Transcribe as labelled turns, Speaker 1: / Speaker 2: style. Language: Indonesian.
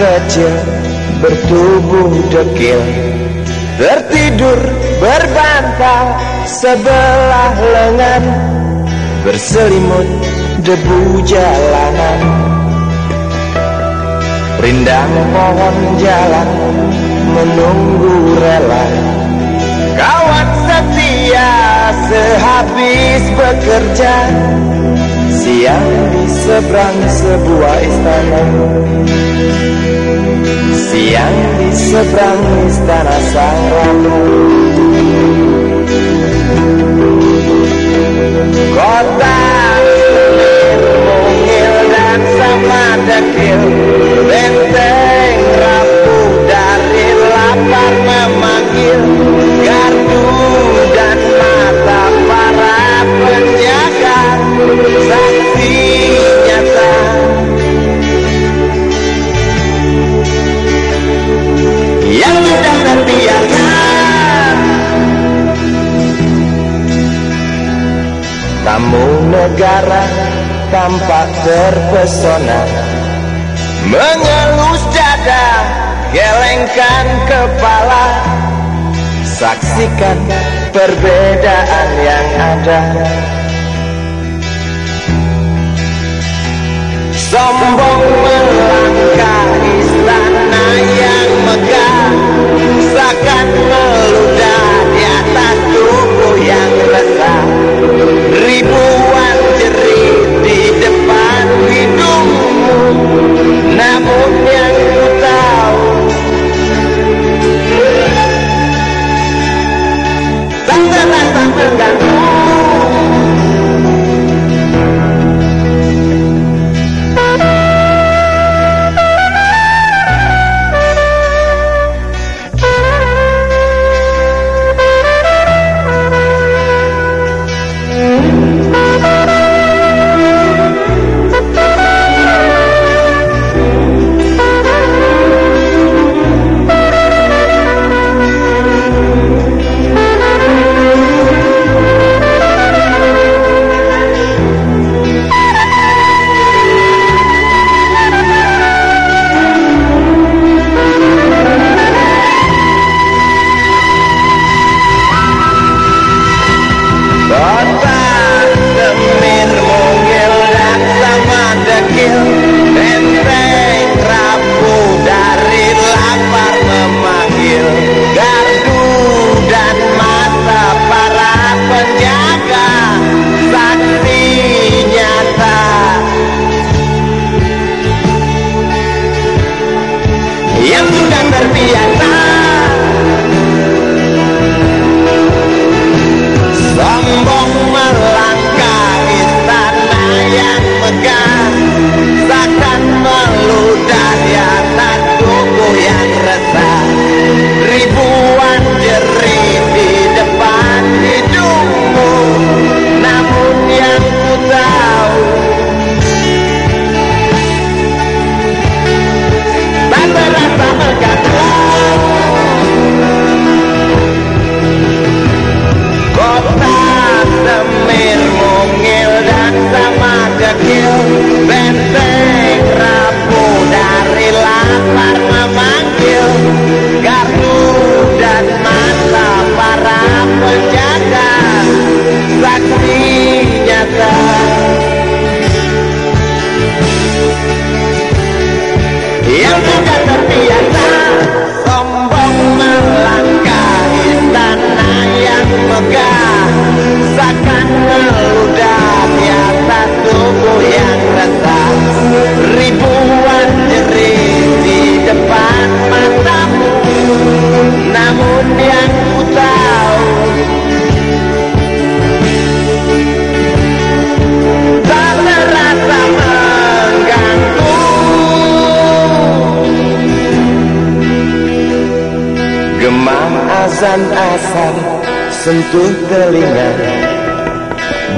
Speaker 1: kecil bertubuh dekil bertidur berbantal sebelah lengan Berselimut debu jalanan. Rindang pohon jalan menunggu rela. Kawan setia sehabis bekerja Siang di seberang sebuah istana. seberang istana sang ratu Kota negara tampak terpesona. Mengelus dada, gelengkan kepala. Saksikan perbedaan yang ada. Sombong Canada. akan meludah tubuh yang ribuan di depan mataku. namun yang ku tahu azan asar sentuh telinga